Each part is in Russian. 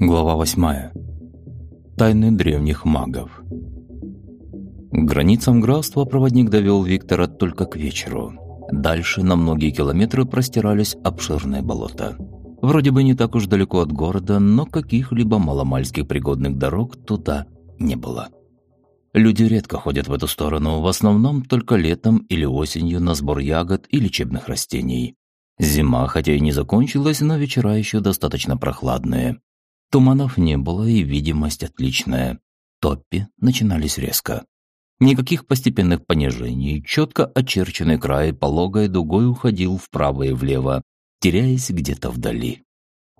Глава восьмая. Тайны древних магов. К границам графства проводник довел Виктора только к вечеру. Дальше на многие километры простирались обширные болота. Вроде бы не так уж далеко от города, но каких-либо маломальских пригодных дорог туда не было. Люди редко ходят в эту сторону, в основном только летом или осенью на сбор ягод и лечебных растений. Зима, хотя и не закончилась, но вечера еще достаточно прохладные. Туманов не было и видимость отличная. Топи начинались резко. Никаких постепенных понижений, четко очерченный край пологой дугой уходил вправо и влево, теряясь где-то вдали.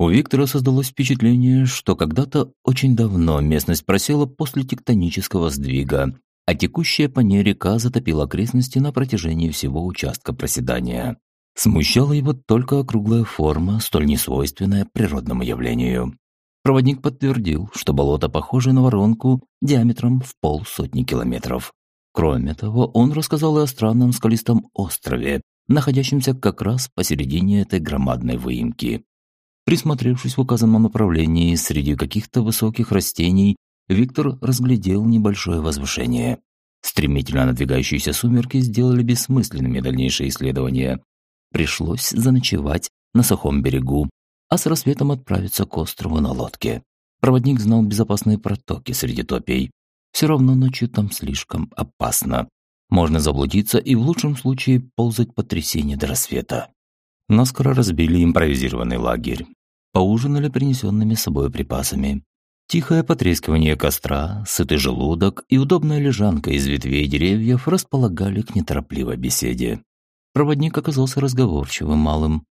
У Виктора создалось впечатление, что когда-то очень давно местность просела после тектонического сдвига, а текущая по ней река затопила окрестности на протяжении всего участка проседания. Смущала его только округлая форма, столь несвойственная природному явлению. Проводник подтвердил, что болото похоже на воронку диаметром в полсотни километров. Кроме того, он рассказал и о странном скалистом острове, находящемся как раз посередине этой громадной выемки. Присмотревшись в указанном направлении среди каких-то высоких растений, Виктор разглядел небольшое возвышение. Стремительно надвигающиеся сумерки сделали бессмысленными дальнейшие исследования. Пришлось заночевать на сухом берегу, а с рассветом отправиться к острову на лодке. Проводник знал безопасные протоки среди топей. Все равно ночью там слишком опасно. Можно заблудиться и в лучшем случае ползать по трясине до рассвета. Наскоро разбили импровизированный лагерь. Поужинали принесенными с собой припасами. Тихое потрескивание костра, сытый желудок и удобная лежанка из ветвей деревьев располагали к неторопливой беседе. Проводник оказался разговорчивым малым.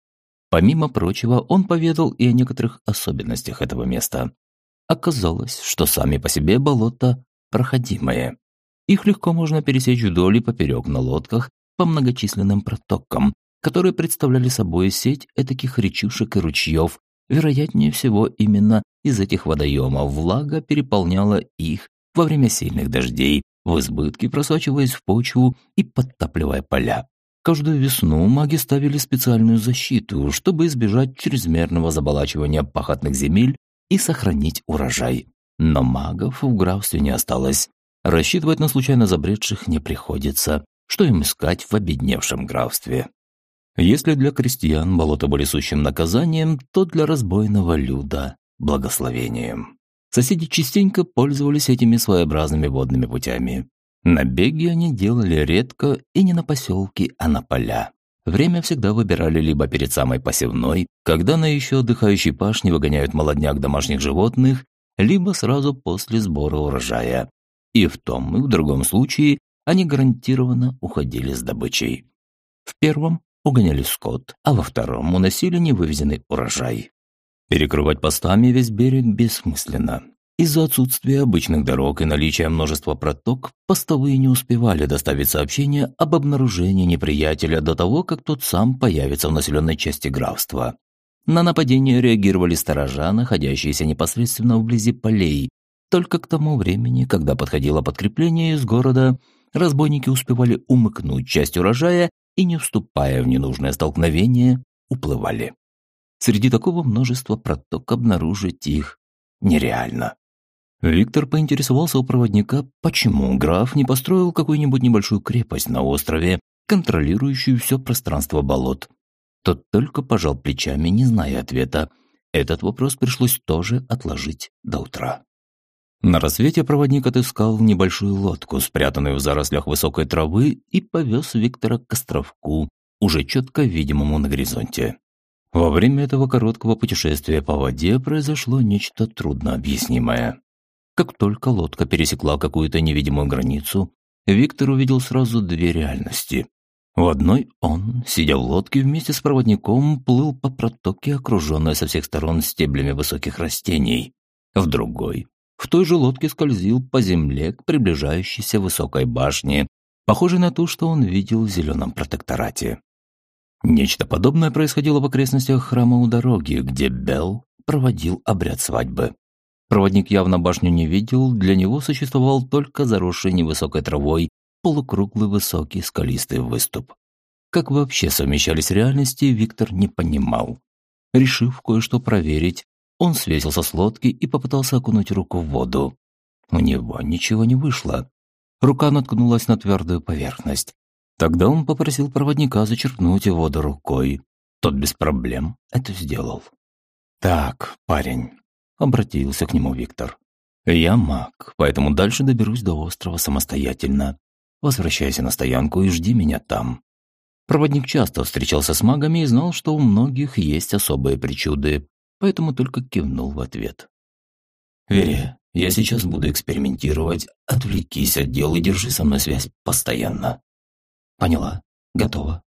Помимо прочего, он поведал и о некоторых особенностях этого места. Оказалось, что сами по себе болота проходимые. Их легко можно пересечь вдоль и поперек на лодках по многочисленным протокам, которые представляли собой сеть этаких речушек и ручьев. Вероятнее всего, именно из этих водоемов влага переполняла их во время сильных дождей, в избытке просачиваясь в почву и подтапливая поля. Каждую весну маги ставили специальную защиту, чтобы избежать чрезмерного заболачивания пахотных земель и сохранить урожай. Но магов в графстве не осталось. Рассчитывать на случайно забредших не приходится, что им искать в обедневшем графстве. Если для крестьян болото были сущим наказанием, то для разбойного люда – благословением. Соседи частенько пользовались этими своеобразными водными путями. Набеги они делали редко и не на поселки, а на поля. Время всегда выбирали либо перед самой посевной, когда на еще отдыхающей пашне выгоняют молодняк домашних животных, либо сразу после сбора урожая. И в том и в другом случае они гарантированно уходили с добычей. В первом угоняли скот, а во втором уносили невывезенный урожай. Перекрывать постами весь берег бессмысленно. Из-за отсутствия обычных дорог и наличия множества проток, постовые не успевали доставить сообщение об обнаружении неприятеля до того, как тот сам появится в населенной части графства. На нападение реагировали сторожа, находящиеся непосредственно вблизи полей. Только к тому времени, когда подходило подкрепление из города, разбойники успевали умыкнуть часть урожая и, не вступая в ненужное столкновение, уплывали. Среди такого множества проток обнаружить их нереально. Виктор поинтересовался у проводника, почему граф не построил какую-нибудь небольшую крепость на острове, контролирующую все пространство болот. Тот только пожал плечами, не зная ответа. Этот вопрос пришлось тоже отложить до утра. На рассвете проводник отыскал небольшую лодку, спрятанную в зарослях высокой травы, и повез Виктора к островку, уже четко видимому на горизонте. Во время этого короткого путешествия по воде произошло нечто труднообъяснимое. Как только лодка пересекла какую-то невидимую границу, Виктор увидел сразу две реальности. В одной он, сидя в лодке вместе с проводником, плыл по протоке, окруженной со всех сторон стеблями высоких растений. В другой, в той же лодке скользил по земле к приближающейся высокой башне, похожей на ту, что он видел в зеленом протекторате. Нечто подобное происходило в окрестностях храма у дороги, где Белл проводил обряд свадьбы. Проводник явно башню не видел, для него существовал только заросший невысокой травой полукруглый высокий скалистый выступ. Как вообще совмещались реальности, Виктор не понимал. Решив кое-что проверить, он свесился с лодки и попытался окунуть руку в воду. У него ничего не вышло. Рука наткнулась на твердую поверхность. Тогда он попросил проводника зачерпнуть воду рукой. Тот без проблем это сделал. «Так, парень», — обратился к нему Виктор. «Я маг, поэтому дальше доберусь до острова самостоятельно. Возвращайся на стоянку и жди меня там». Проводник часто встречался с магами и знал, что у многих есть особые причуды, поэтому только кивнул в ответ. «Вере, я сейчас буду экспериментировать. Отвлекись от дел и держи со мной связь постоянно». «Поняла. Готово».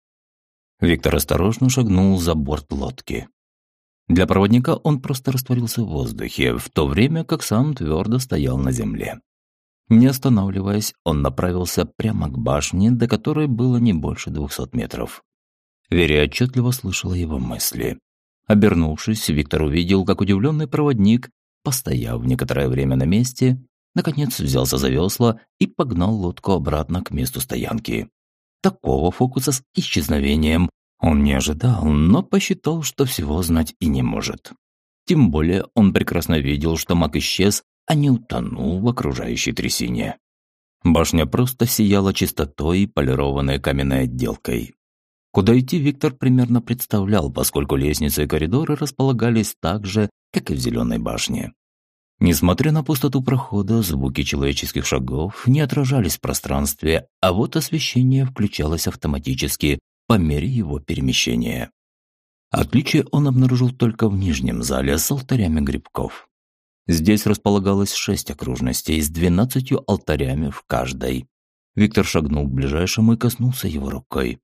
Виктор осторожно шагнул за борт лодки. Для проводника он просто растворился в воздухе, в то время как сам твердо стоял на земле. Не останавливаясь, он направился прямо к башне, до которой было не больше двухсот метров. Веря отчетливо слышала его мысли. Обернувшись, Виктор увидел, как удивленный проводник, постояв некоторое время на месте, наконец взялся за весла и погнал лодку обратно к месту стоянки. Такого фокуса с исчезновением он не ожидал, но посчитал, что всего знать и не может. Тем более он прекрасно видел, что маг исчез, а не утонул в окружающей трясине. Башня просто сияла чистотой, полированной каменной отделкой. Куда идти Виктор примерно представлял, поскольку лестницы и коридоры располагались так же, как и в Зеленой башне. Несмотря на пустоту прохода, звуки человеческих шагов не отражались в пространстве, а вот освещение включалось автоматически, по мере его перемещения. Отличие он обнаружил только в нижнем зале с алтарями грибков. Здесь располагалось шесть окружностей с двенадцатью алтарями в каждой. Виктор шагнул к ближайшему и коснулся его рукой.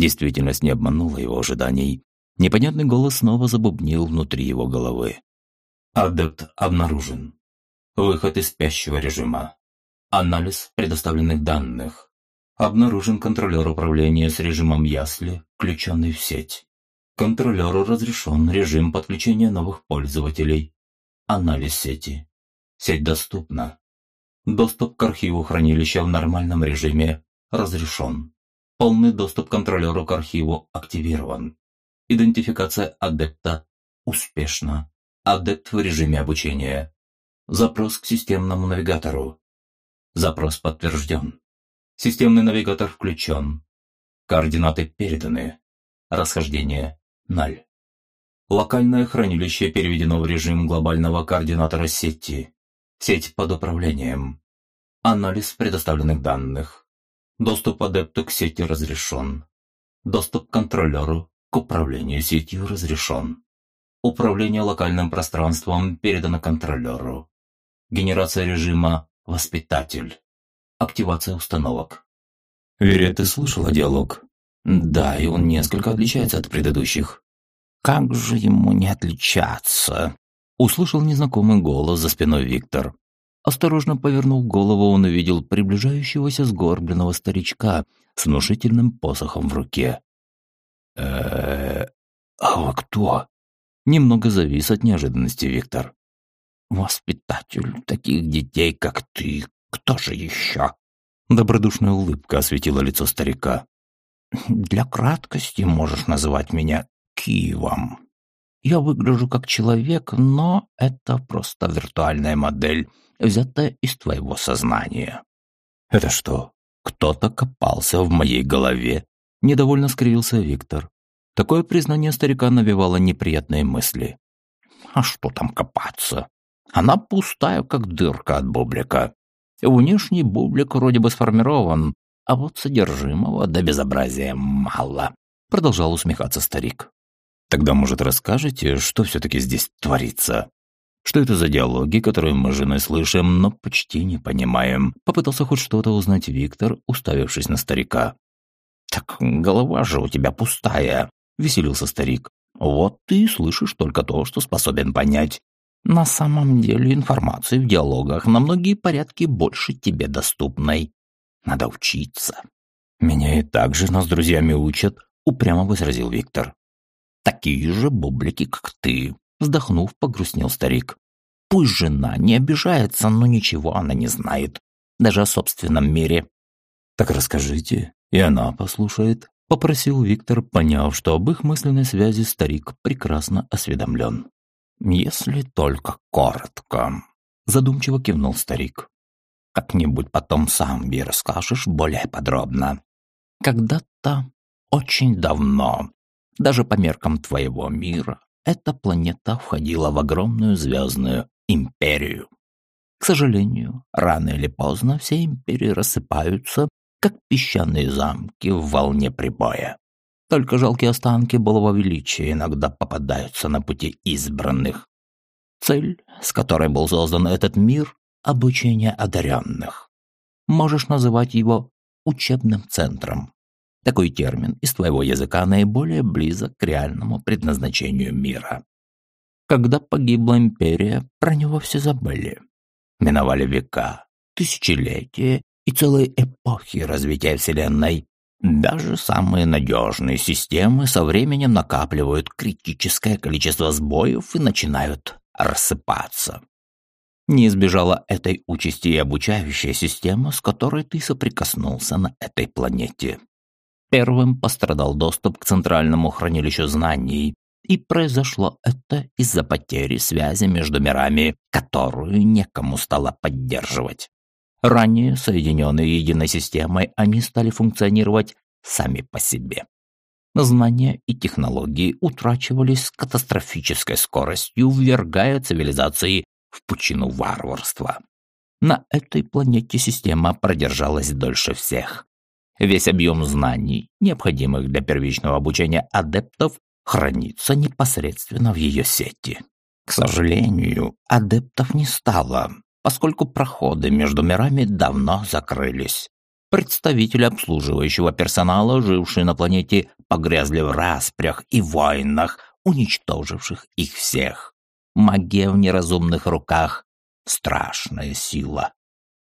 Действительность не обманула его ожиданий. Непонятный голос снова забубнил внутри его головы. «Адепт обнаружен. Выход из спящего режима. Анализ предоставленных данных. Обнаружен контролер управления с режимом ясли, включенный в сеть. Контролеру разрешен режим подключения новых пользователей. Анализ сети. Сеть доступна. Доступ к архиву хранилища в нормальном режиме разрешен. Полный доступ контролеру к архиву активирован. Идентификация адепта успешна. Адепт в режиме обучения. Запрос к системному навигатору. Запрос подтвержден. Системный навигатор включен. Координаты переданы. Расхождение – ноль. Локальное хранилище переведено в режим глобального координатора сети. Сеть под управлением. Анализ предоставленных данных. Доступ адепту к сети разрешен. Доступ к контролеру к управлению сетью разрешен. Управление локальным пространством передано контролеру. Генерация режима «Воспитатель». Активация установок. Вере, ты слышала диалог? Да, и он несколько отличается от предыдущих. Как же ему не отличаться? Услышал незнакомый голос за спиной Виктор. Осторожно повернув голову, он увидел приближающегося сгорбленного старичка с внушительным посохом в руке. э а вы кто?» Немного завис от неожиданности Виктор. «Воспитатель таких детей, как ты, кто же еще?» Добродушная улыбка осветила лицо старика. «Для краткости можешь называть меня Киевом. Я выгляжу как человек, но это просто виртуальная модель, взятая из твоего сознания». «Это что, кто-то копался в моей голове?» Недовольно скривился Виктор. Такое признание старика навевало неприятные мысли. «А что там копаться? Она пустая, как дырка от бублика. Внешний бублик вроде бы сформирован, а вот содержимого до безобразия мало», — продолжал усмехаться старик. «Тогда, может, расскажете, что все-таки здесь творится? Что это за диалоги, которые мы с женой слышим, но почти не понимаем?» Попытался хоть что-то узнать Виктор, уставившись на старика. «Так голова же у тебя пустая», — веселился старик. «Вот ты слышишь только то, что способен понять. На самом деле информации в диалогах на многие порядки больше тебе доступной. Надо учиться. Меня и так же нас с друзьями учат, упрямо возразил Виктор. Такие же бублики, как ты, вздохнув, погрустнел старик. Пусть жена не обижается, но ничего она не знает, даже о собственном мире. Так расскажите, и она послушает, попросил Виктор, поняв, что об их мысленной связи старик прекрасно осведомлен. «Если только коротко», – задумчиво кивнул старик. «Как-нибудь потом сам мне расскажешь более подробно. Когда-то, очень давно, даже по меркам твоего мира, эта планета входила в огромную звездную империю. К сожалению, рано или поздно все империи рассыпаются, как песчаные замки в волне прибоя. Только жалкие останки былого величия иногда попадаются на пути избранных. Цель, с которой был создан этот мир – обучение одаренных. Можешь называть его учебным центром. Такой термин из твоего языка наиболее близок к реальному предназначению мира. Когда погибла империя, про него все забыли. Миновали века, тысячелетия и целые эпохи развития Вселенной. Даже самые надежные системы со временем накапливают критическое количество сбоев и начинают рассыпаться. Не избежала этой участи и обучающая система, с которой ты соприкоснулся на этой планете. Первым пострадал доступ к центральному хранилищу знаний, и произошло это из-за потери связи между мирами, которую некому стало поддерживать. Ранее, соединенные единой системой, они стали функционировать сами по себе. Знания и технологии утрачивались с катастрофической скоростью, ввергая цивилизации в пучину варварства. На этой планете система продержалась дольше всех. Весь объем знаний, необходимых для первичного обучения адептов, хранится непосредственно в ее сети. К сожалению, адептов не стало, поскольку проходы между мирами давно закрылись. Представители обслуживающего персонала, жившие на планете, погрязли в распрях и войнах, уничтоживших их всех. Магия в неразумных руках – страшная сила.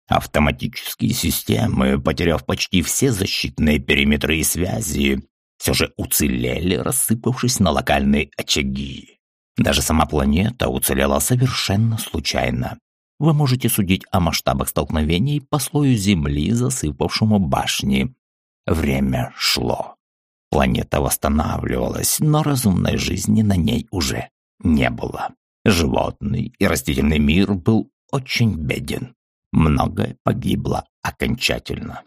Автоматические системы, потеряв почти все защитные периметры и связи, все же уцелели, рассыпавшись на локальные очаги. Даже сама планета уцелела совершенно случайно вы можете судить о масштабах столкновений по слою Земли, засыпавшему башни. Время шло. Планета восстанавливалась, но разумной жизни на ней уже не было. Животный и растительный мир был очень беден. Многое погибло окончательно.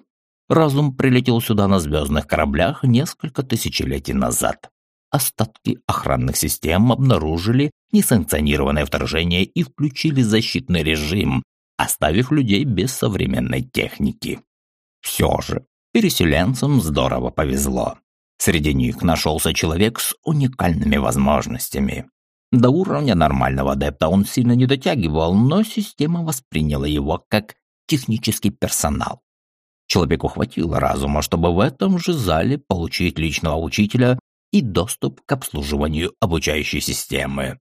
Разум прилетел сюда на звездных кораблях несколько тысячелетий назад. Остатки охранных систем обнаружили несанкционированное вторжение и включили защитный режим, оставив людей без современной техники. Все же, переселенцам здорово повезло. Среди них нашелся человек с уникальными возможностями. До уровня нормального адепта он сильно не дотягивал, но система восприняла его как технический персонал. Человеку хватило разума, чтобы в этом же зале получить личного учителя и доступ к обслуживанию обучающей системы.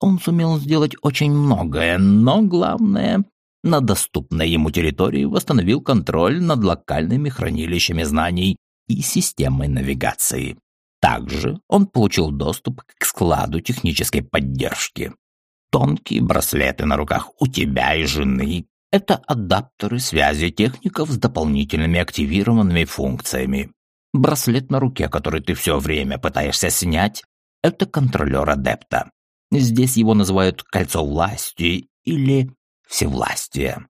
Он сумел сделать очень многое, но главное, на доступной ему территории восстановил контроль над локальными хранилищами знаний и системой навигации. Также он получил доступ к складу технической поддержки. Тонкие браслеты на руках у тебя и жены – это адаптеры связи техников с дополнительными активированными функциями. Браслет на руке, который ты все время пытаешься снять, это контролер адепта. Здесь его называют «кольцо власти» или «всевластие».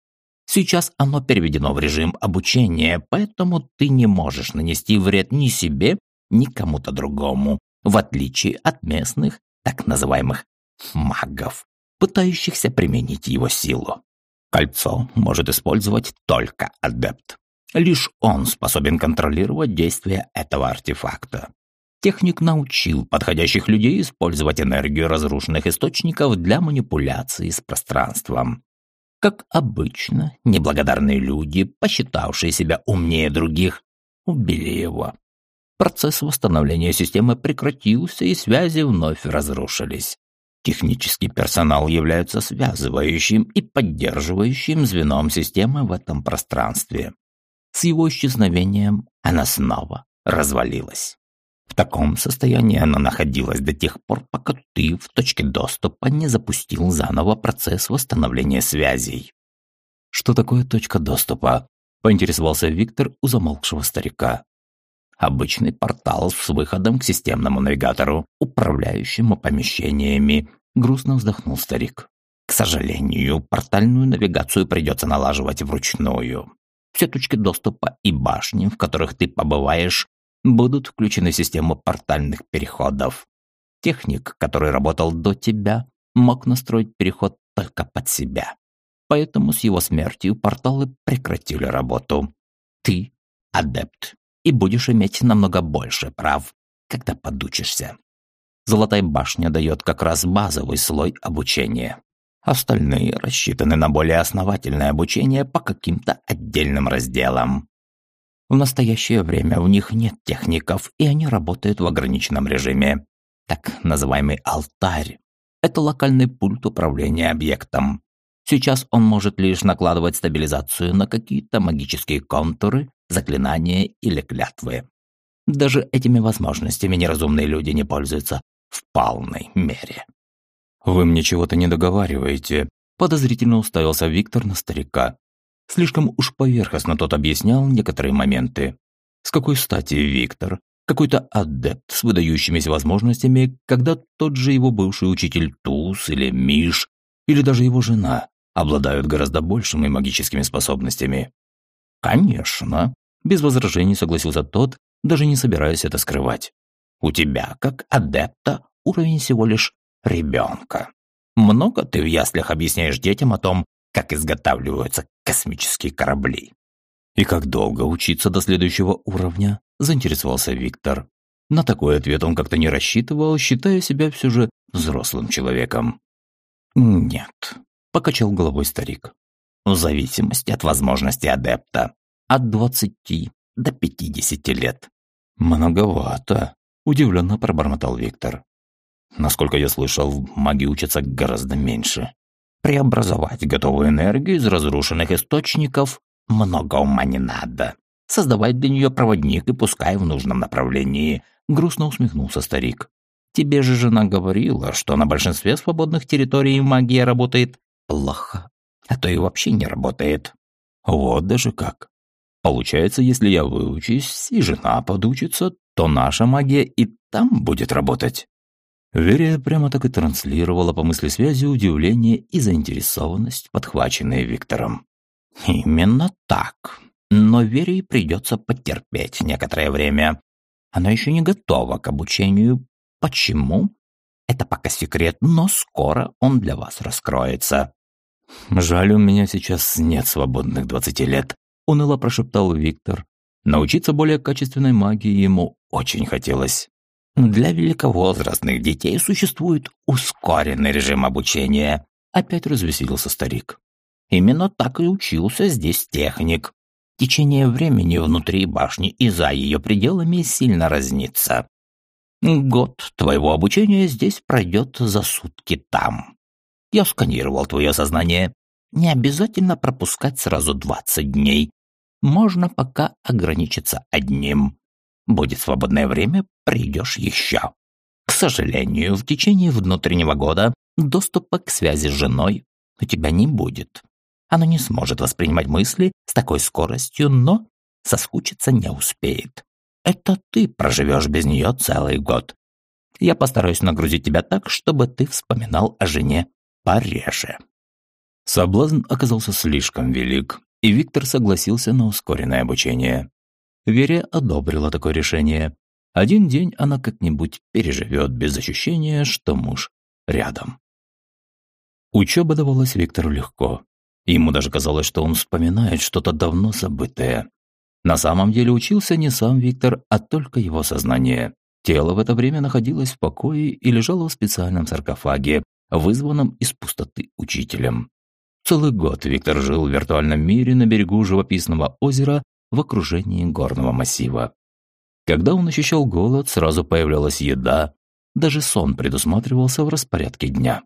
Сейчас оно переведено в режим обучения, поэтому ты не можешь нанести вред ни себе, ни кому-то другому, в отличие от местных так называемых магов, пытающихся применить его силу. Кольцо может использовать только адепт. Лишь он способен контролировать действия этого артефакта. Техник научил подходящих людей использовать энергию разрушенных источников для манипуляции с пространством. Как обычно, неблагодарные люди, посчитавшие себя умнее других, убили его. Процесс восстановления системы прекратился, и связи вновь разрушились. Технический персонал является связывающим и поддерживающим звеном системы в этом пространстве. С его исчезновением она снова развалилась. В таком состоянии она находилась до тех пор, пока ты в точке доступа не запустил заново процесс восстановления связей. Что такое точка доступа? Поинтересовался Виктор у замолкшего старика. Обычный портал с выходом к системному навигатору, управляющему помещениями. Грустно вздохнул старик. К сожалению, портальную навигацию придется налаживать вручную. Все точки доступа и башни, в которых ты побываешь, будут включены в систему портальных переходов. Техник, который работал до тебя, мог настроить переход только под себя. Поэтому с его смертью порталы прекратили работу. Ты – адепт, и будешь иметь намного больше прав, когда подучишься. Золотая башня дает как раз базовый слой обучения. Остальные рассчитаны на более основательное обучение по каким-то отдельным разделам. В настоящее время у них нет техников, и они работают в ограниченном режиме. Так называемый алтарь – это локальный пульт управления объектом. Сейчас он может лишь накладывать стабилизацию на какие-то магические контуры, заклинания или клятвы. Даже этими возможностями неразумные люди не пользуются в полной мере. «Вы мне чего-то не договариваете», – подозрительно уставился Виктор на старика. Слишком уж поверхностно тот объяснял некоторые моменты. С какой стати Виктор, какой-то адепт с выдающимися возможностями, когда тот же его бывший учитель Туз или Миш, или даже его жена, обладают гораздо большими магическими способностями. «Конечно», – без возражений согласился тот, даже не собираясь это скрывать. «У тебя, как адепта, уровень всего лишь ребенка. Много ты в яслях объясняешь детям о том, как изготавливаются космические корабли». «И как долго учиться до следующего уровня?» – заинтересовался Виктор. На такой ответ он как-то не рассчитывал, считая себя все же взрослым человеком. «Нет», – покачал головой старик. «В зависимости от возможности адепта. От двадцати до пятидесяти лет». «Многовато», – удивленно пробормотал Виктор. «Насколько я слышал, маги учатся гораздо меньше». «Преобразовать готовую энергию из разрушенных источников много ума не надо. Создавать для нее проводник и пускай в нужном направлении», – грустно усмехнулся старик. «Тебе же жена говорила, что на большинстве свободных территорий магия работает плохо, а то и вообще не работает. Вот даже как. Получается, если я выучусь и жена подучится, то наша магия и там будет работать. Верия прямо так и транслировала по мысли связи удивление и заинтересованность, подхваченные Виктором. «Именно так. Но Вере придется потерпеть некоторое время. Она еще не готова к обучению. Почему? Это пока секрет, но скоро он для вас раскроется. «Жаль, у меня сейчас нет свободных двадцати лет», – уныло прошептал Виктор. Научиться более качественной магии ему очень хотелось. «Для великовозрастных детей существует ускоренный режим обучения», – опять развеселился старик. «Именно так и учился здесь техник. Течение времени внутри башни и за ее пределами сильно разнится. Год твоего обучения здесь пройдет за сутки там. Я сканировал твое сознание. Не обязательно пропускать сразу 20 дней. Можно пока ограничиться одним. Будет свободное время, придешь еще. К сожалению, в течение внутреннего года доступа к связи с женой у тебя не будет. Она не сможет воспринимать мысли с такой скоростью, но соскучиться не успеет. Это ты проживешь без нее целый год. Я постараюсь нагрузить тебя так, чтобы ты вспоминал о жене пореже. Соблазн оказался слишком велик, и Виктор согласился на ускоренное обучение. Вере одобрила такое решение. Один день она как-нибудь переживет без ощущения, что муж рядом. Учеба давалась Виктору легко. Ему даже казалось, что он вспоминает что-то давно забытое. На самом деле учился не сам Виктор, а только его сознание. Тело в это время находилось в покое и лежало в специальном саркофаге, вызванном из пустоты учителем. Целый год Виктор жил в виртуальном мире на берегу живописного озера в окружении горного массива. Когда он ощущал голод, сразу появлялась еда, даже сон предусматривался в распорядке дня.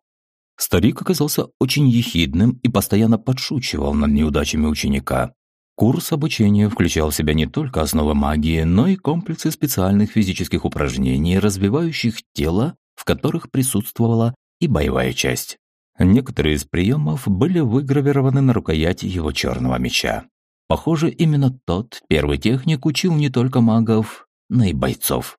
Старик оказался очень ехидным и постоянно подшучивал над неудачами ученика. Курс обучения включал в себя не только основы магии, но и комплексы специальных физических упражнений, развивающих тело, в которых присутствовала и боевая часть. Некоторые из приемов были выгравированы на рукояти его черного меча. Похоже, именно тот первый техник учил не только магов, но и бойцов.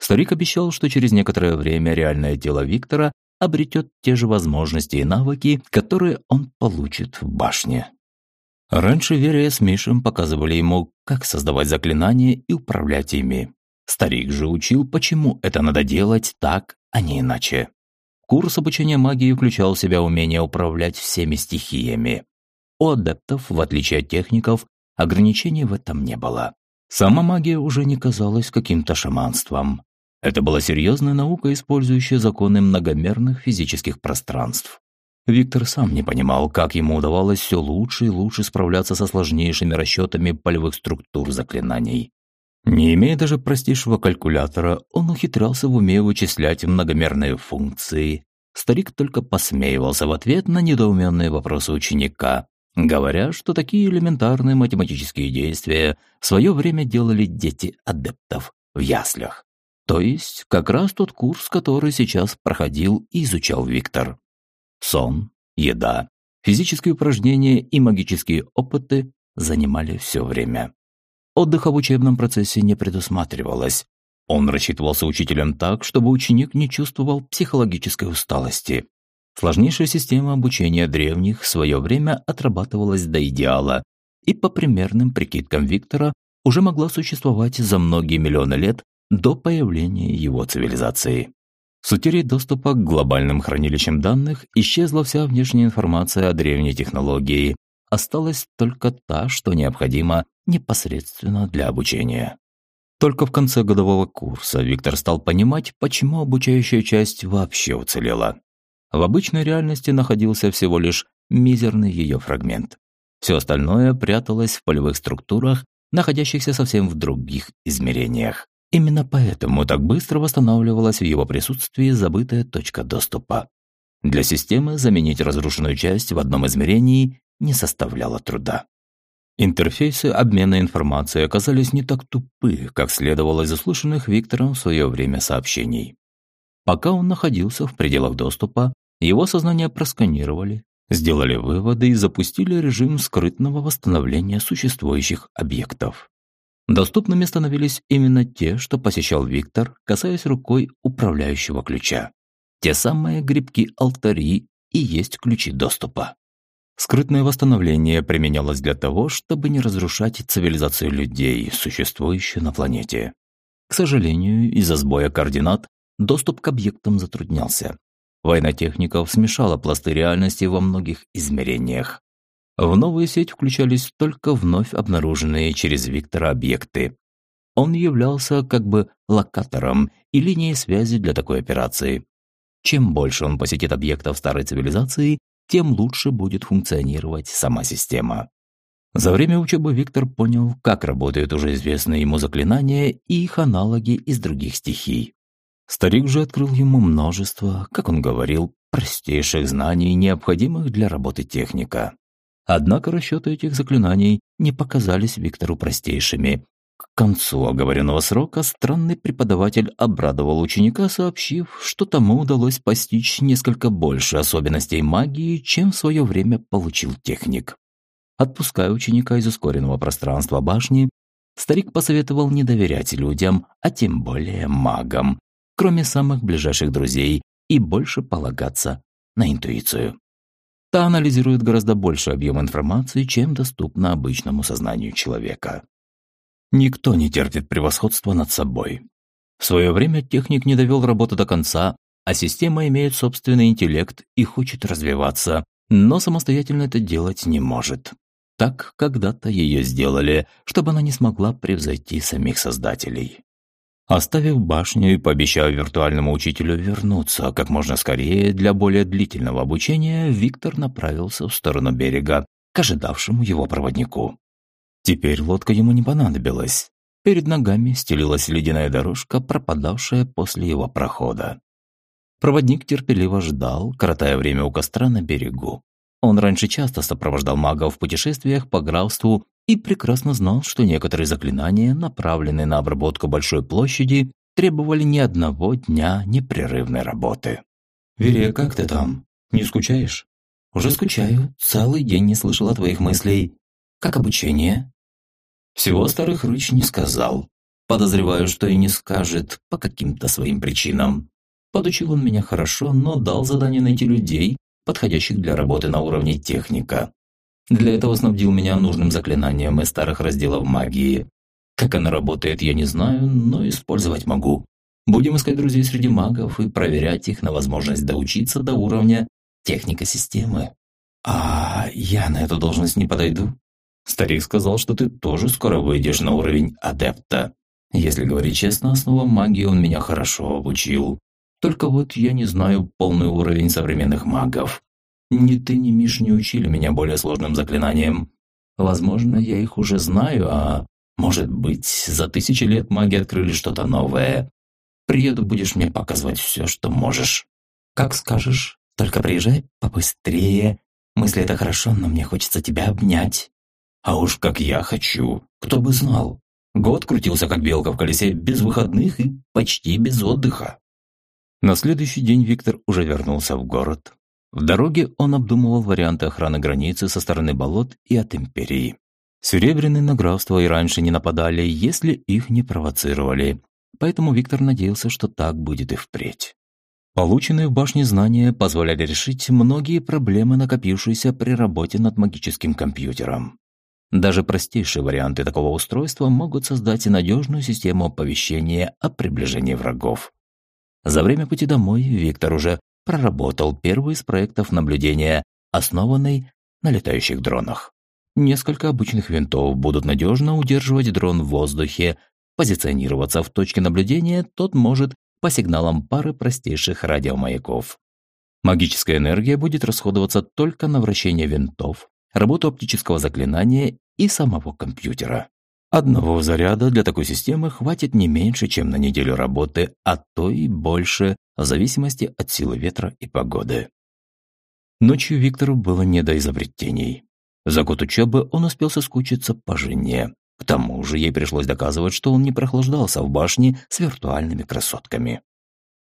Старик обещал, что через некоторое время реальное тело Виктора обретет те же возможности и навыки, которые он получит в башне. Раньше Верия с Мишем показывали ему, как создавать заклинания и управлять ими. Старик же учил, почему это надо делать так, а не иначе. Курс обучения магии включал в себя умение управлять всеми стихиями. У адептов, в отличие от техников, ограничений в этом не было. Сама магия уже не казалась каким-то шаманством. Это была серьезная наука, использующая законы многомерных физических пространств. Виктор сам не понимал, как ему удавалось все лучше и лучше справляться со сложнейшими расчетами полевых структур заклинаний. Не имея даже простейшего калькулятора, он ухитрялся в уме вычислять многомерные функции. Старик только посмеивался в ответ на недоуменные вопросы ученика, говоря, что такие элементарные математические действия в свое время делали дети адептов в яслях. То есть как раз тот курс, который сейчас проходил и изучал Виктор. Сон, еда, физические упражнения и магические опыты занимали все время. Отдыха в учебном процессе не предусматривалось. Он рассчитывался учителем так, чтобы ученик не чувствовал психологической усталости. Сложнейшая система обучения древних в свое время отрабатывалась до идеала и по примерным прикидкам Виктора уже могла существовать за многие миллионы лет до появления его цивилизации. С утерей доступа к глобальным хранилищам данных исчезла вся внешняя информация о древней технологии, осталась только та, что необходима непосредственно для обучения. Только в конце годового курса Виктор стал понимать, почему обучающая часть вообще уцелела. В обычной реальности находился всего лишь мизерный ее фрагмент. Все остальное пряталось в полевых структурах, находящихся совсем в других измерениях. Именно поэтому так быстро восстанавливалась в его присутствии забытая точка доступа. Для системы заменить разрушенную часть в одном измерении не составляло труда. Интерфейсы обмена информацией оказались не так тупы, как следовало из услышанных Виктором в свое время сообщений. Пока он находился в пределах доступа, его сознание просканировали, сделали выводы и запустили режим скрытного восстановления существующих объектов. Доступными становились именно те, что посещал Виктор, касаясь рукой управляющего ключа. Те самые грибки-алтари и есть ключи доступа. Скрытное восстановление применялось для того, чтобы не разрушать цивилизацию людей, существующую на планете. К сожалению, из-за сбоя координат доступ к объектам затруднялся. Война техников смешала пласты реальности во многих измерениях. В новую сеть включались только вновь обнаруженные через Виктора объекты. Он являлся как бы локатором и линией связи для такой операции. Чем больше он посетит объектов старой цивилизации, тем лучше будет функционировать сама система. За время учебы Виктор понял, как работают уже известные ему заклинания и их аналоги из других стихий. Старик же открыл ему множество, как он говорил, простейших знаний, необходимых для работы техника. Однако расчеты этих заклинаний не показались Виктору простейшими. К концу оговоренного срока странный преподаватель обрадовал ученика, сообщив, что тому удалось постичь несколько больше особенностей магии, чем в свое время получил техник. Отпуская ученика из ускоренного пространства башни, старик посоветовал не доверять людям, а тем более магам, кроме самых ближайших друзей, и больше полагаться на интуицию. Та анализирует гораздо больше объем информации, чем доступно обычному сознанию человека. Никто не терпит превосходства над собой. В свое время техник не довел работу до конца, а система имеет собственный интеллект и хочет развиваться, но самостоятельно это делать не может. Так когда-то ее сделали, чтобы она не смогла превзойти самих создателей. Оставив башню и пообещав виртуальному учителю вернуться как можно скорее для более длительного обучения, Виктор направился в сторону берега, к ожидавшему его проводнику. Теперь лодка ему не понадобилась. Перед ногами стелилась ледяная дорожка, пропадавшая после его прохода. Проводник терпеливо ждал, коротая время у костра на берегу. Он раньше часто сопровождал магов в путешествиях по графству и прекрасно знал, что некоторые заклинания, направленные на обработку большой площади, требовали ни одного дня непрерывной работы. «Верия, как ты там? Не скучаешь?» «Уже скучаю. Целый день не слышал о твоих мыслей. Как обучение?» Всего старых рыч не сказал. Подозреваю, что и не скажет по каким-то своим причинам. Подучил он меня хорошо, но дал задание найти людей, подходящих для работы на уровне техника. Для этого снабдил меня нужным заклинанием из старых разделов магии. Как оно работает, я не знаю, но использовать могу. Будем искать друзей среди магов и проверять их на возможность доучиться до уровня техника системы. А я на эту должность не подойду. Старик сказал, что ты тоже скоро выйдешь на уровень адепта. Если говорить честно, основам магии он меня хорошо обучил. Только вот я не знаю полный уровень современных магов. Ни ты, ни Миш не учили меня более сложным заклинаниям. Возможно, я их уже знаю, а может быть, за тысячи лет маги открыли что-то новое. Приеду, будешь мне показывать все, что можешь. Как скажешь, только приезжай побыстрее. Мысли это хорошо, но мне хочется тебя обнять. А уж как я хочу, кто бы знал. Год крутился как белка в колесе, без выходных и почти без отдыха. На следующий день Виктор уже вернулся в город. В дороге он обдумывал варианты охраны границы со стороны болот и от Империи. Серебряные на графство и раньше не нападали, если их не провоцировали, поэтому Виктор надеялся, что так будет и впредь. Полученные в башне знания позволяли решить многие проблемы, накопившиеся при работе над магическим компьютером. Даже простейшие варианты такого устройства могут создать надежную систему оповещения о приближении врагов. За время пути домой Виктор уже проработал первый из проектов наблюдения, основанный на летающих дронах. Несколько обычных винтов будут надежно удерживать дрон в воздухе. Позиционироваться в точке наблюдения тот может по сигналам пары простейших радиомаяков. Магическая энергия будет расходоваться только на вращение винтов, работу оптического заклинания и самого компьютера. Одного заряда для такой системы хватит не меньше, чем на неделю работы, а то и больше, в зависимости от силы ветра и погоды. Ночью Виктору было не до изобретений. За год учебы он успел соскучиться по жене. К тому же ей пришлось доказывать, что он не прохлаждался в башне с виртуальными красотками.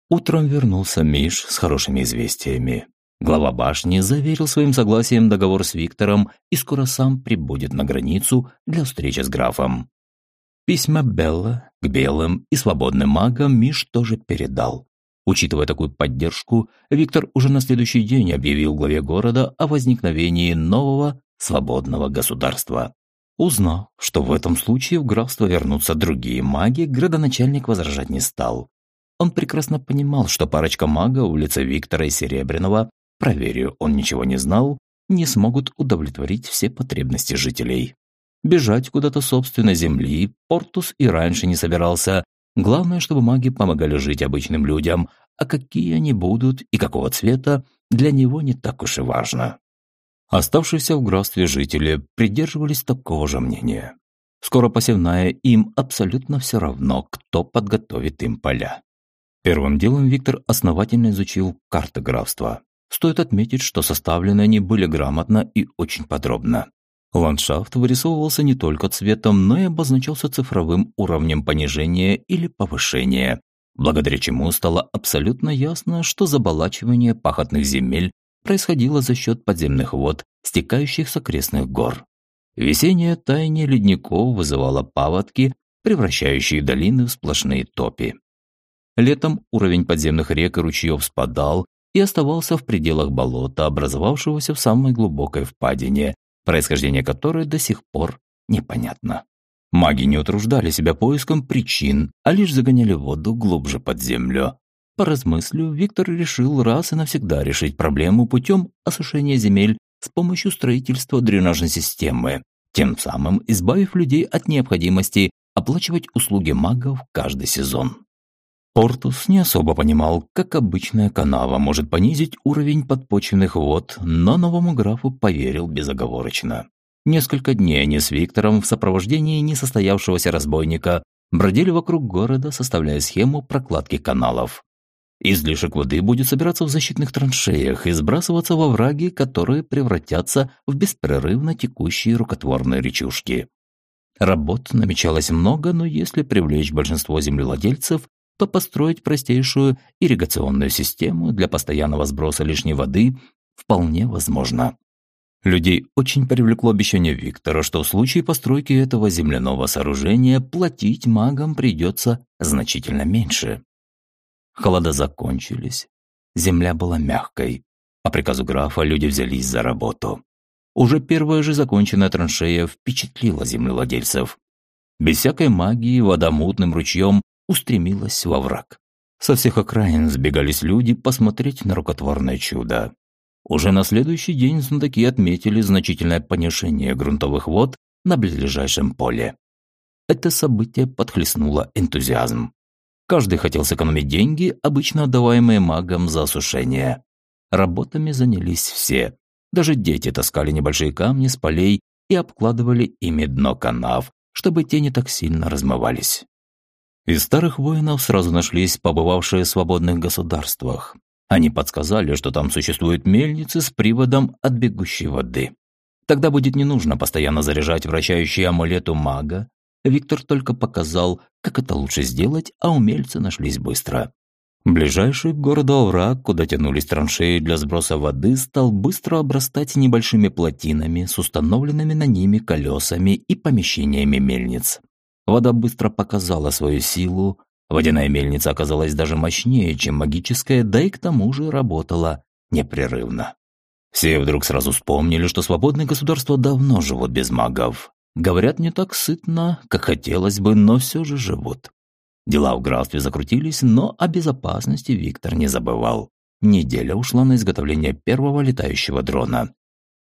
Утром вернулся Миш с хорошими известиями. Глава башни заверил своим согласием договор с Виктором и скоро сам прибудет на границу для встречи с графом. Письма Белла к белым и свободным магам Миш тоже передал. Учитывая такую поддержку, Виктор уже на следующий день объявил главе города о возникновении нового свободного государства. Узнав, что в этом случае в графство вернутся другие маги, градоначальник возражать не стал. Он прекрасно понимал, что парочка магов в лице Виктора и Серебряного проверю, он ничего не знал, не смогут удовлетворить все потребности жителей. Бежать куда-то собственной земли Портус и раньше не собирался. Главное, чтобы маги помогали жить обычным людям, а какие они будут и какого цвета, для него не так уж и важно. Оставшиеся в графстве жители придерживались такого же мнения. Скоро посевная, им абсолютно все равно, кто подготовит им поля. Первым делом Виктор основательно изучил карты графства. Стоит отметить, что составлены они были грамотно и очень подробно. Ландшафт вырисовывался не только цветом, но и обозначался цифровым уровнем понижения или повышения, благодаря чему стало абсолютно ясно, что заболачивание пахотных земель происходило за счет подземных вод, стекающих с окрестных гор. Весеннее таяние ледников вызывало паводки, превращающие долины в сплошные топи. Летом уровень подземных рек и ручьев спадал, и оставался в пределах болота, образовавшегося в самой глубокой впадине, происхождение которой до сих пор непонятно. Маги не утруждали себя поиском причин, а лишь загоняли воду глубже под землю. Поразмыслив, Виктор решил раз и навсегда решить проблему путем осушения земель с помощью строительства дренажной системы, тем самым избавив людей от необходимости оплачивать услуги магов каждый сезон. Портус не особо понимал, как обычная канава может понизить уровень подпочвенных вод, но новому графу поверил безоговорочно. Несколько дней они с Виктором в сопровождении несостоявшегося разбойника бродили вокруг города, составляя схему прокладки каналов. Излишек воды будет собираться в защитных траншеях и сбрасываться во враги, которые превратятся в беспрерывно текущие рукотворные речушки. Работ намечалось много, но если привлечь большинство землевладельцев, то построить простейшую ирригационную систему для постоянного сброса лишней воды вполне возможно. Людей очень привлекло обещание Виктора, что в случае постройки этого земляного сооружения платить магам придется значительно меньше. Холода закончились, земля была мягкой. По приказу графа люди взялись за работу. Уже первая же законченная траншея впечатлила землевладельцев. Без всякой магии вода мутным ручьем устремилась во враг. Со всех окраин сбегались люди посмотреть на рукотворное чудо. Уже на следующий день знатоки отметили значительное понижение грунтовых вод на близлежащем поле. Это событие подхлестнуло энтузиазм. Каждый хотел сэкономить деньги, обычно отдаваемые магам за осушение. Работами занялись все. Даже дети таскали небольшие камни с полей и обкладывали ими дно канав, чтобы те не так сильно размывались. Из старых воинов сразу нашлись побывавшие в свободных государствах. Они подсказали, что там существуют мельницы с приводом от бегущей воды. Тогда будет не нужно постоянно заряжать вращающий амулет у мага. Виктор только показал, как это лучше сделать, а умельцы нашлись быстро. Ближайший к городу овраг, куда тянулись траншеи для сброса воды, стал быстро обрастать небольшими плотинами с установленными на ними колесами и помещениями мельниц. Вода быстро показала свою силу, водяная мельница оказалась даже мощнее, чем магическая, да и к тому же работала непрерывно. Все вдруг сразу вспомнили, что свободные государства давно живут без магов. Говорят, не так сытно, как хотелось бы, но все же живут. Дела в графстве закрутились, но о безопасности Виктор не забывал. Неделя ушла на изготовление первого летающего дрона.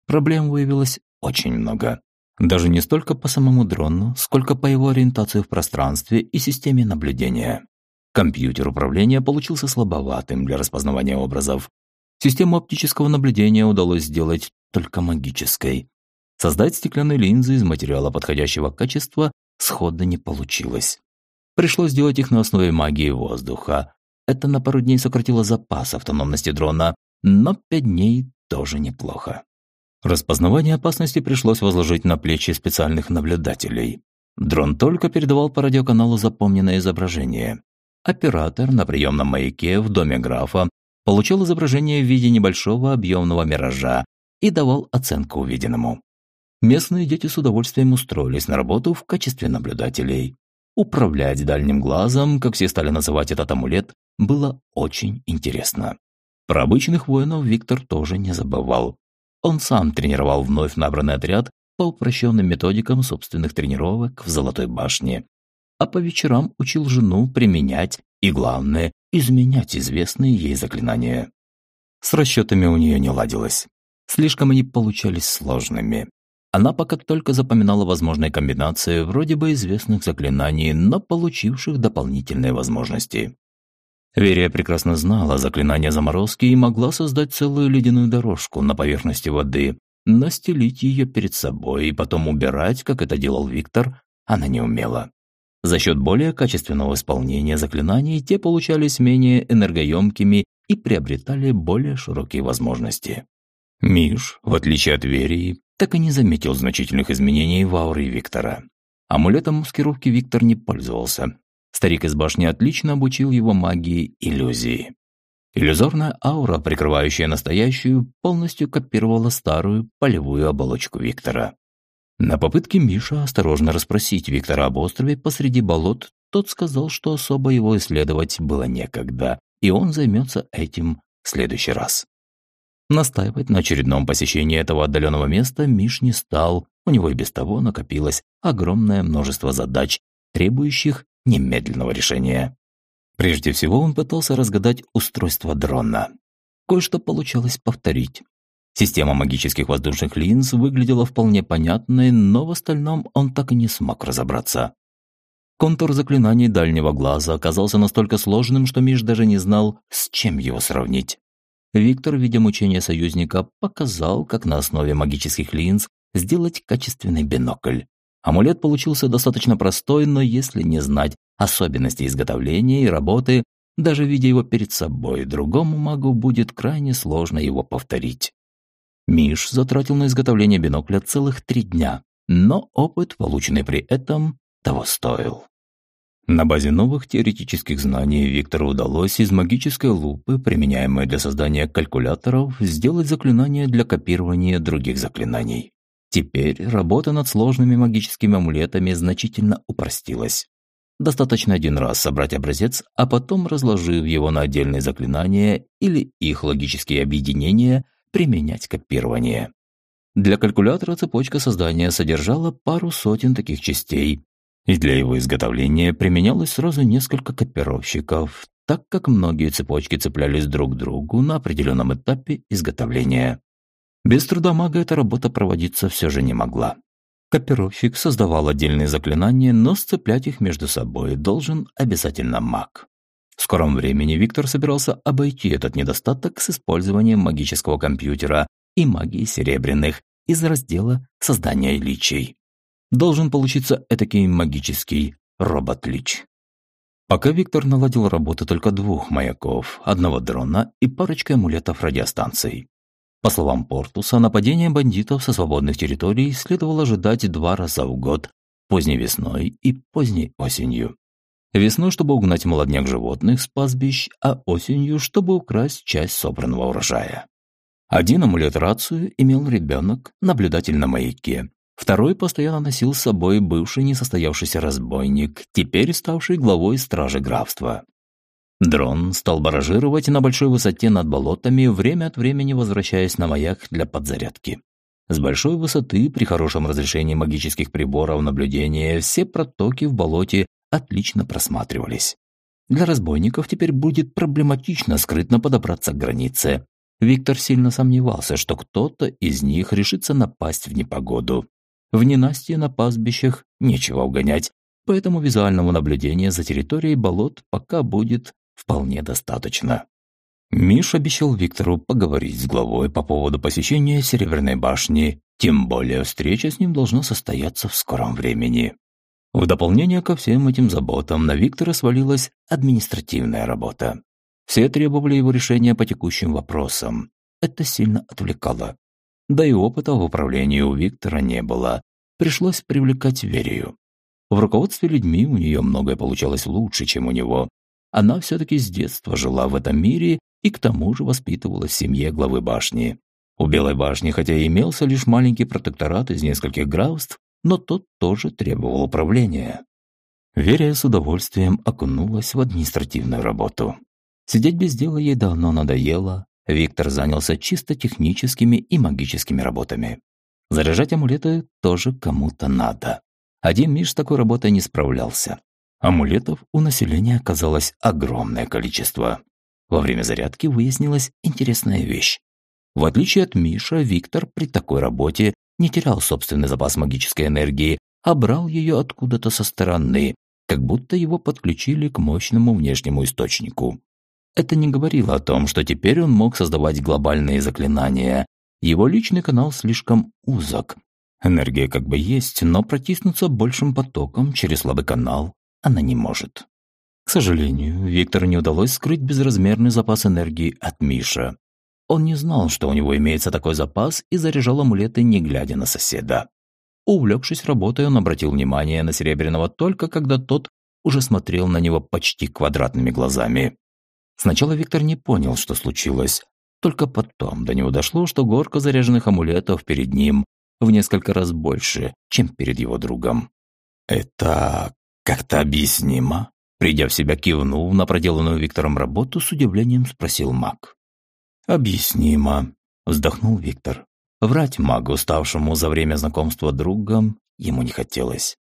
Проблем выявилось очень много. Даже не столько по самому дрону, сколько по его ориентации в пространстве и системе наблюдения. Компьютер управления получился слабоватым для распознавания образов. Систему оптического наблюдения удалось сделать только магической. Создать стеклянные линзы из материала подходящего качества схода не получилось. Пришлось делать их на основе магии воздуха. Это на пару дней сократило запас автономности дрона, но пять дней тоже неплохо. Распознавание опасности пришлось возложить на плечи специальных наблюдателей. Дрон только передавал по радиоканалу запомненное изображение. Оператор на приемном маяке в доме графа получил изображение в виде небольшого объемного миража и давал оценку увиденному. Местные дети с удовольствием устроились на работу в качестве наблюдателей. Управлять дальним глазом, как все стали называть этот амулет, было очень интересно. Про обычных воинов Виктор тоже не забывал. Он сам тренировал вновь набранный отряд по упрощенным методикам собственных тренировок в Золотой башне. А по вечерам учил жену применять и, главное, изменять известные ей заклинания. С расчетами у нее не ладилось. Слишком они получались сложными. Она пока только запоминала возможные комбинации вроде бы известных заклинаний, но получивших дополнительные возможности. Верия прекрасно знала заклинание заморозки и могла создать целую ледяную дорожку на поверхности воды, настелить ее перед собой и потом убирать, как это делал Виктор, она не умела. За счет более качественного исполнения заклинаний те получались менее энергоемкими и приобретали более широкие возможности. Миш, в отличие от Верии, так и не заметил значительных изменений в ауре Виктора. Амулетом маскировки Виктор не пользовался. Старик из башни отлично обучил его магии иллюзии. Иллюзорная аура, прикрывающая настоящую, полностью копировала старую полевую оболочку Виктора. На попытке Миша осторожно расспросить Виктора об острове посреди болот, тот сказал, что особо его исследовать было некогда, и он займется этим в следующий раз. Настаивать на очередном посещении этого отдаленного места Миш не стал, у него и без того накопилось огромное множество задач, требующих немедленного решения. Прежде всего он пытался разгадать устройство дрона. Кое-что получалось повторить. Система магических воздушных линз выглядела вполне понятной, но в остальном он так и не смог разобраться. Контур заклинаний дальнего глаза оказался настолько сложным, что Миш даже не знал, с чем его сравнить. Виктор, видя мучения союзника, показал, как на основе магических линз сделать качественный бинокль. Амулет получился достаточно простой, но если не знать особенностей изготовления и работы, даже видя его перед собой, другому магу будет крайне сложно его повторить. Миш затратил на изготовление бинокля целых три дня, но опыт, полученный при этом, того стоил. На базе новых теоретических знаний Виктору удалось из магической лупы, применяемой для создания калькуляторов, сделать заклинание для копирования других заклинаний. Теперь работа над сложными магическими амулетами значительно упростилась. Достаточно один раз собрать образец, а потом, разложив его на отдельные заклинания или их логические объединения, применять копирование. Для калькулятора цепочка создания содержала пару сотен таких частей, и для его изготовления применялось сразу несколько копировщиков, так как многие цепочки цеплялись друг к другу на определенном этапе изготовления. Без труда мага эта работа проводиться все же не могла. Копировщик создавал отдельные заклинания, но сцеплять их между собой должен обязательно маг. В скором времени Виктор собирался обойти этот недостаток с использованием магического компьютера и магии серебряных из раздела создания личей должен получиться этакий магический робот-лич. Пока Виктор наладил работу только двух маяков, одного дрона и парочкой амулетов радиостанций. По словам Портуса, нападение бандитов со свободных территорий следовало ожидать два раза в год, поздней весной и поздней осенью. Весной, чтобы угнать молодняк животных с пастбищ, а осенью, чтобы украсть часть собранного урожая. Один амулет-рацию имел ребенок, наблюдатель на маяке, Второй постоянно носил с собой бывший несостоявшийся разбойник, теперь ставший главой стражи графства. Дрон стал баражировать на большой высоте над болотами, время от времени возвращаясь на маяк для подзарядки. С большой высоты, при хорошем разрешении магических приборов наблюдения, все протоки в болоте отлично просматривались. Для разбойников теперь будет проблематично скрытно подобраться к границе. Виктор сильно сомневался, что кто-то из них решится напасть в непогоду. В ненастье на пастбищах нечего угонять, поэтому визуального наблюдения за территорией болот пока будет вполне достаточно. Миш обещал Виктору поговорить с главой по поводу посещения Серебряной башни, тем более встреча с ним должна состояться в скором времени. В дополнение ко всем этим заботам на Виктора свалилась административная работа. Все требовали его решения по текущим вопросам. Это сильно отвлекало. Да и опыта в управлении у Виктора не было. Пришлось привлекать Верию. В руководстве людьми у нее многое получалось лучше, чем у него. Она все-таки с детства жила в этом мире и к тому же воспитывалась в семье главы башни. У Белой башни, хотя и имелся лишь маленький протекторат из нескольких графств, но тот тоже требовал управления. Верия с удовольствием окунулась в административную работу. Сидеть без дела ей давно надоело, Виктор занялся чисто техническими и магическими работами. Заряжать амулеты тоже кому-то надо. Один Миш с такой работой не справлялся. Амулетов у населения оказалось огромное количество. Во время зарядки выяснилась интересная вещь. В отличие от Миша, Виктор при такой работе не терял собственный запас магической энергии, а брал ее откуда-то со стороны, как будто его подключили к мощному внешнему источнику. Это не говорило о том, что теперь он мог создавать глобальные заклинания. Его личный канал слишком узок. Энергия как бы есть, но протиснуться большим потоком через слабый канал она не может. К сожалению, Виктору не удалось скрыть безразмерный запас энергии от Миша. Он не знал, что у него имеется такой запас, и заряжал амулеты, не глядя на соседа. Увлекшись работой, он обратил внимание на Серебряного только когда тот уже смотрел на него почти квадратными глазами. Сначала Виктор не понял, что случилось. Только потом до него дошло, что горка заряженных амулетов перед ним в несколько раз больше, чем перед его другом. «Это как-то объяснимо?» Придя в себя, кивнув на проделанную Виктором работу, с удивлением спросил маг. «Объяснимо», – вздохнул Виктор. Врать магу, ставшему за время знакомства другом, ему не хотелось.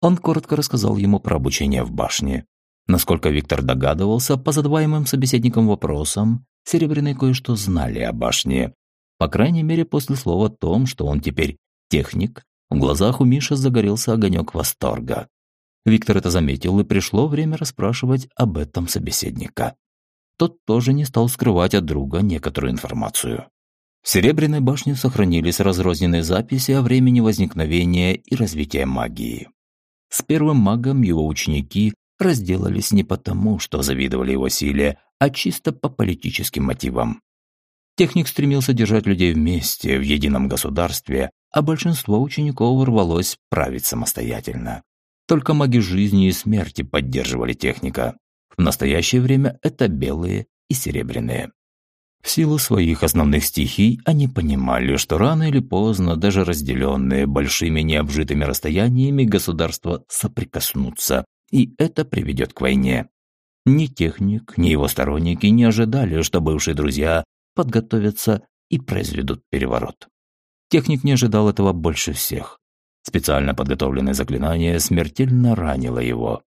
Он коротко рассказал ему про обучение в башне, Насколько Виктор догадывался, по задаваемым собеседникам вопросам, Серебряные кое-что знали о башне. По крайней мере, после слова о том, что он теперь техник, в глазах у Миши загорелся огонек восторга. Виктор это заметил, и пришло время расспрашивать об этом собеседника. Тот тоже не стал скрывать от друга некоторую информацию. В Серебряной башне сохранились разрозненные записи о времени возникновения и развития магии. С первым магом его ученики разделались не потому, что завидовали его силе, а чисто по политическим мотивам. Техник стремился держать людей вместе, в едином государстве, а большинство учеников рвалось править самостоятельно. Только маги жизни и смерти поддерживали техника. В настоящее время это белые и серебряные. В силу своих основных стихий они понимали, что рано или поздно даже разделенные большими необжитыми расстояниями государства соприкоснутся, и это приведет к войне. Ни техник, ни его сторонники не ожидали, что бывшие друзья подготовятся и произведут переворот. Техник не ожидал этого больше всех. Специально подготовленное заклинание смертельно ранило его.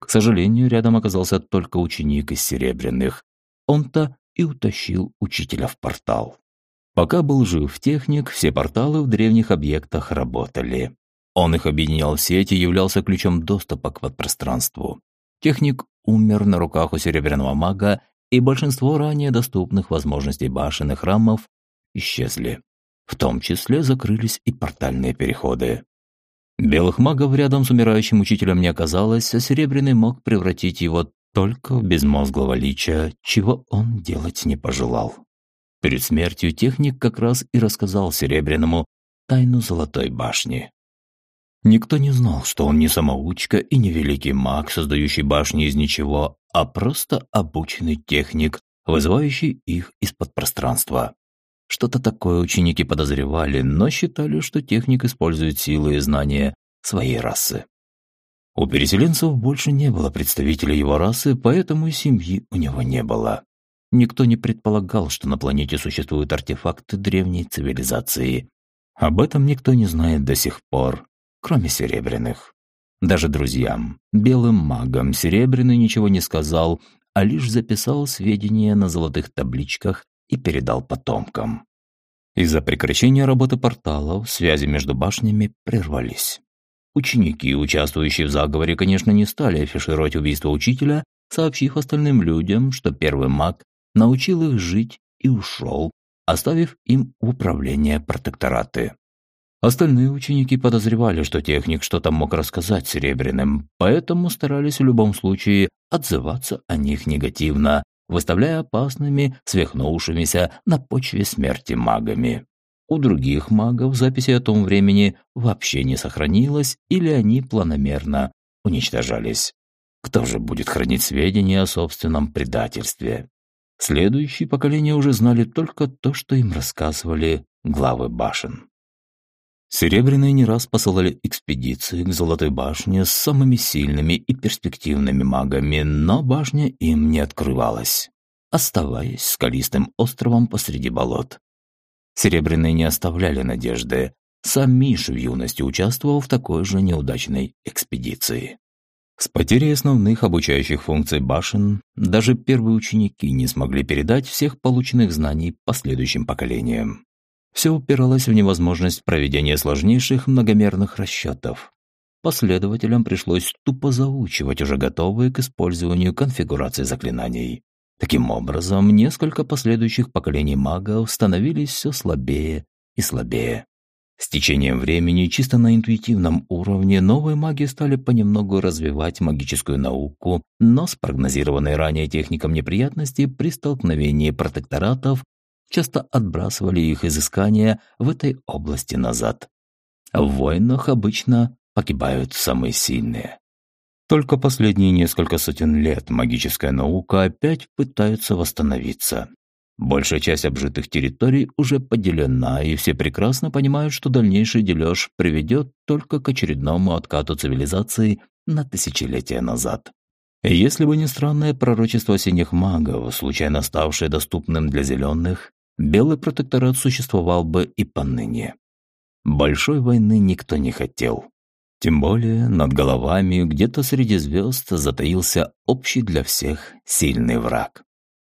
К сожалению, рядом оказался только ученик из Серебряных. Он-то и утащил учителя в портал. Пока был жив техник, все порталы в древних объектах работали. Он их объединял в сеть и являлся ключом доступа к подпространству. Техник умер на руках у серебряного мага, и большинство ранее доступных возможностей башен и храмов исчезли. В том числе закрылись и портальные переходы. Белых магов рядом с умирающим учителем не оказалось, а Серебряный мог превратить его только в безмозглого лича, чего он делать не пожелал. Перед смертью техник как раз и рассказал Серебряному тайну Золотой башни. Никто не знал, что он не самоучка и не великий маг, создающий башни из ничего, а просто обученный техник, вызывающий их из-под пространства. Что-то такое ученики подозревали, но считали, что техник использует силы и знания своей расы. У переселенцев больше не было представителей его расы, поэтому и семьи у него не было. Никто не предполагал, что на планете существуют артефакты древней цивилизации. Об этом никто не знает до сих пор, кроме Серебряных. Даже друзьям, белым магам, Серебряный ничего не сказал, а лишь записал сведения на золотых табличках и передал потомкам. Из-за прекращения работы порталов связи между башнями прервались. Ученики, участвующие в заговоре, конечно, не стали афишировать убийство учителя, сообщив остальным людям, что первый маг научил их жить и ушел, оставив им управление протектораты. Остальные ученики подозревали, что техник что-то мог рассказать Серебряным, поэтому старались в любом случае отзываться о них негативно, выставляя опасными, свихнувшимися на почве смерти магами. У других магов записи о том времени вообще не сохранилось или они планомерно уничтожались. Кто же будет хранить сведения о собственном предательстве? Следующие поколения уже знали только то, что им рассказывали главы башен. Серебряные не раз посылали экспедиции к Золотой башне с самыми сильными и перспективными магами, но башня им не открывалась, оставаясь скалистым островом посреди болот. Серебряные не оставляли надежды. Сам Миш в юности участвовал в такой же неудачной экспедиции. С потерей основных обучающих функций башен даже первые ученики не смогли передать всех полученных знаний последующим поколениям. Все упиралось в невозможность проведения сложнейших многомерных расчетов. Последователям пришлось тупо заучивать уже готовые к использованию конфигурации заклинаний. Таким образом, несколько последующих поколений магов становились все слабее и слабее. С течением времени, чисто на интуитивном уровне, новые маги стали понемногу развивать магическую науку, но с прогнозированной ранее техником неприятностей при столкновении протекторатов часто отбрасывали их изыскания в этой области назад. В войнах обычно погибают самые сильные. Только последние несколько сотен лет магическая наука опять пытается восстановиться. Большая часть обжитых территорий уже поделена, и все прекрасно понимают, что дальнейший дележ приведет только к очередному откату цивилизации на тысячелетия назад. Если бы не странное пророчество синих магов, случайно ставшее доступным для зеленых, белый протекторат существовал бы и поныне. Большой войны никто не хотел. Тем более над головами где-то среди звезд затаился общий для всех сильный враг.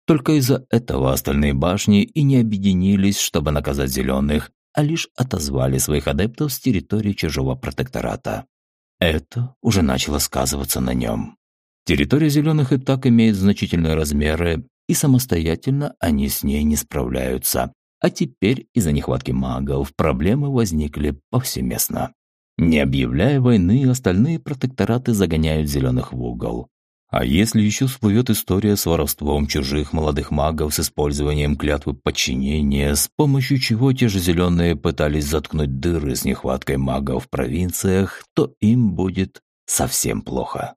Только из-за этого остальные башни и не объединились, чтобы наказать зеленых, а лишь отозвали своих адептов с территории чужого протектората. Это уже начало сказываться на нем. Территория зеленых и так имеет значительные размеры, и самостоятельно они с ней не справляются. А теперь из-за нехватки магов проблемы возникли повсеместно. Не объявляя войны, остальные протектораты загоняют зеленых в угол. А если еще всплывет история с воровством чужих молодых магов с использованием клятвы подчинения, с помощью чего те же зеленые пытались заткнуть дыры с нехваткой магов в провинциях, то им будет совсем плохо.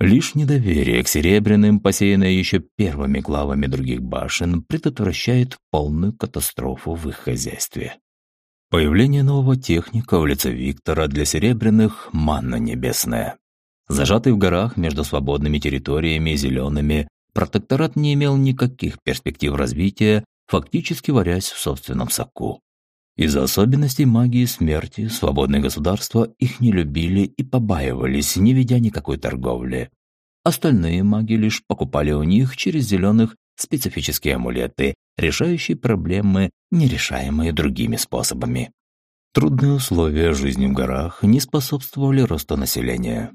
Лишь недоверие к серебряным, посеянное еще первыми главами других башен, предотвращает полную катастрофу в их хозяйстве. Появление нового техника в лице Виктора для серебряных – манна небесная. Зажатый в горах между свободными территориями и зелеными, протекторат не имел никаких перспектив развития, фактически варясь в собственном соку. Из-за особенностей магии смерти свободные государства их не любили и побаивались, не ведя никакой торговли. Остальные маги лишь покупали у них через зеленых специфические амулеты, решающие проблемы, нерешаемые другими способами. Трудные условия жизни в горах не способствовали росту населения.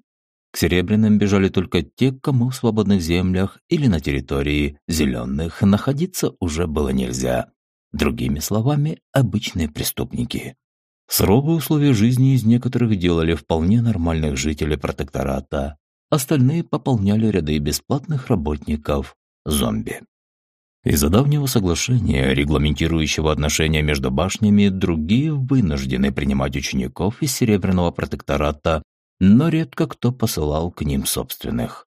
К Серебряным бежали только те, кому в свободных землях или на территории зеленых находиться уже было нельзя. Другими словами, обычные преступники. Суровые условия жизни из некоторых делали вполне нормальных жителей протектората, остальные пополняли ряды бесплатных работников – зомби. Из-за давнего соглашения, регламентирующего отношения между башнями, другие вынуждены принимать учеников из Серебряного протектората, но редко кто посылал к ним собственных.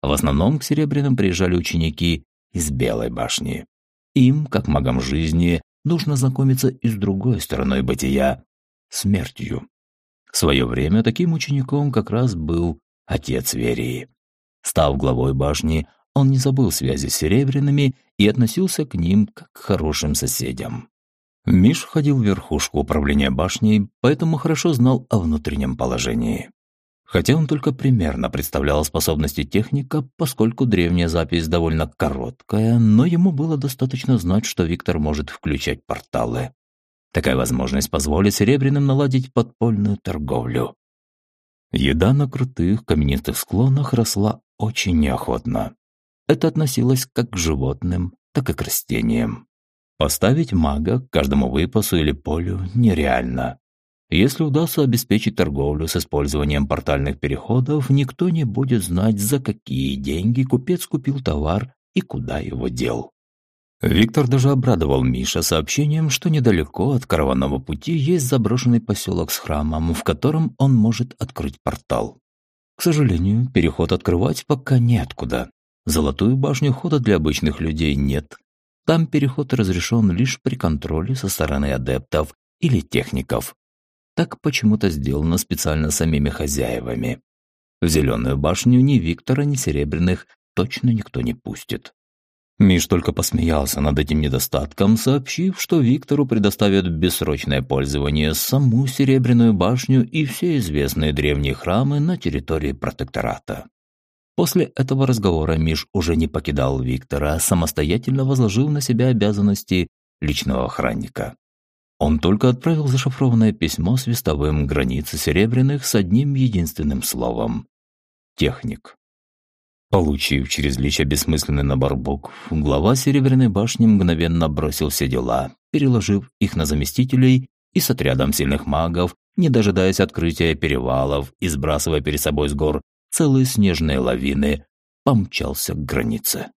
В основном к Серебряным приезжали ученики из Белой башни. Им, как магам жизни, нужно знакомиться и с другой стороной бытия – смертью. В свое время таким учеником как раз был отец Верии. Став главой башни, он не забыл связи с Серебряными и относился к ним как к хорошим соседям. Миш входил в верхушку управления башней, поэтому хорошо знал о внутреннем положении. Хотя он только примерно представлял способности техника, поскольку древняя запись довольно короткая, но ему было достаточно знать, что Виктор может включать порталы. Такая возможность позволит Серебряным наладить подпольную торговлю. Еда на крутых каменистых склонах росла очень неохотно. Это относилось как к животным, так и к растениям. Поставить мага к каждому выпасу или полю нереально. Если удастся обеспечить торговлю с использованием портальных переходов, никто не будет знать, за какие деньги купец купил товар и куда его дел. Виктор даже обрадовал Миша сообщением, что недалеко от караванного пути есть заброшенный поселок с храмом, в котором он может открыть портал. К сожалению, переход открывать пока неоткуда. Золотую башню хода для обычных людей нет. Там переход разрешен лишь при контроле со стороны адептов или техников. Так почему-то сделано специально самими хозяевами. В зеленую башню ни Виктора, ни Серебряных точно никто не пустит. Миш только посмеялся над этим недостатком, сообщив, что Виктору предоставят бессрочное пользование саму Серебряную башню и все известные древние храмы на территории протектората. После этого разговора Миш уже не покидал Виктора, а самостоятельно возложил на себя обязанности личного охранника. Он только отправил зашифрованное письмо с вестовым границы Серебряных с одним единственным словом – «Техник». Получив через лича бессмысленный букв, глава Серебряной башни мгновенно бросил все дела, переложив их на заместителей и с отрядом сильных магов, не дожидаясь открытия перевалов и сбрасывая перед собой с гор целые снежные лавины, помчался к границе.